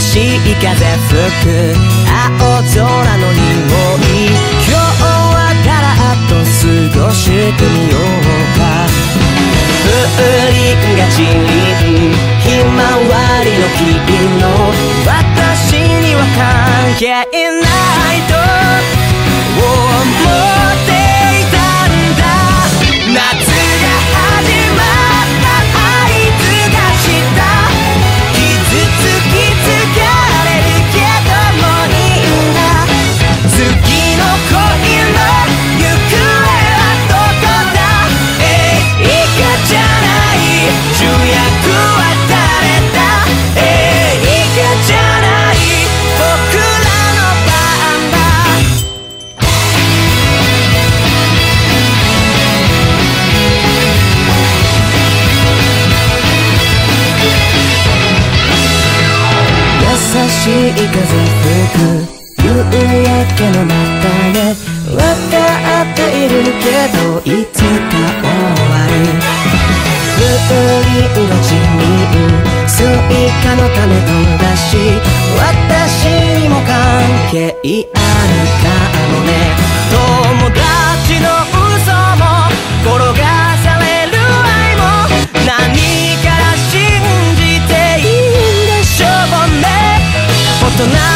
しい風吹く青空の匂い今日はガラッと過ごしてみようか。風鈴が散りひまわりの黄のい風吹く夕焼けの中で分かっているけどいつか終わるブルーに落スイカの種とだし私にも関係あるかとな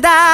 だ